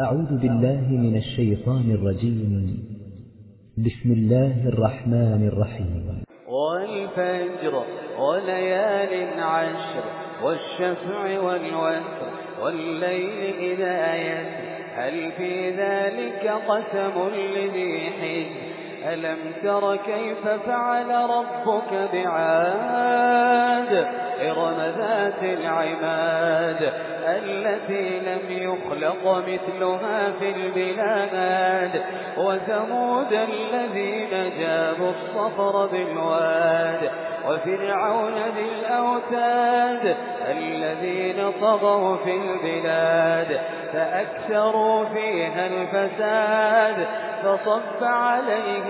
أعوذ بالله من الشيطان الرجيم. بسم الله الرحمن الرحيم. والفجر وليال عشر والشفع والوتر والليل إذا يسر. هل في ذلك قسم لذي حجر؟ ألم تر كيف فعل ربك بعاد؟ إرم ذات العماد. التي لم يخلق مثلها في البلاد. وثمود الذين جابوا الصفر بالواد. وفرعون ذي الأوتاد. الذين طغوا في البلاد. فأكثروا فيها الفساد. فصب عليهم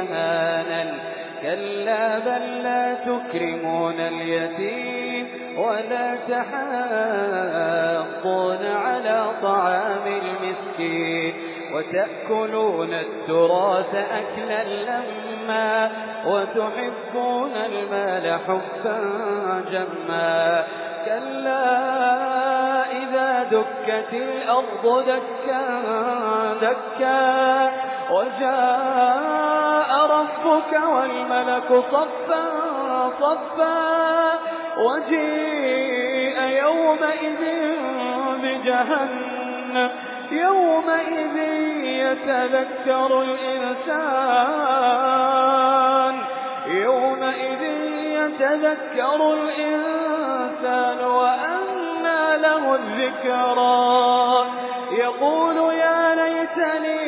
أهانا كلا بل لا تكرمون اليتيم ولا تحاقون على طعام المسكين وتأكلون التراث أكلا لما وتحبون المال حبا جما. كلا إذا دكت الأرض دكا دكا وجاء ربك والملك صفا صفا وجيء يومئذ بجهنم يومئذ يتذكر الإنسان يومئذ يتذكر الإنسان وأنى له الذكرى. يقول يا ليتني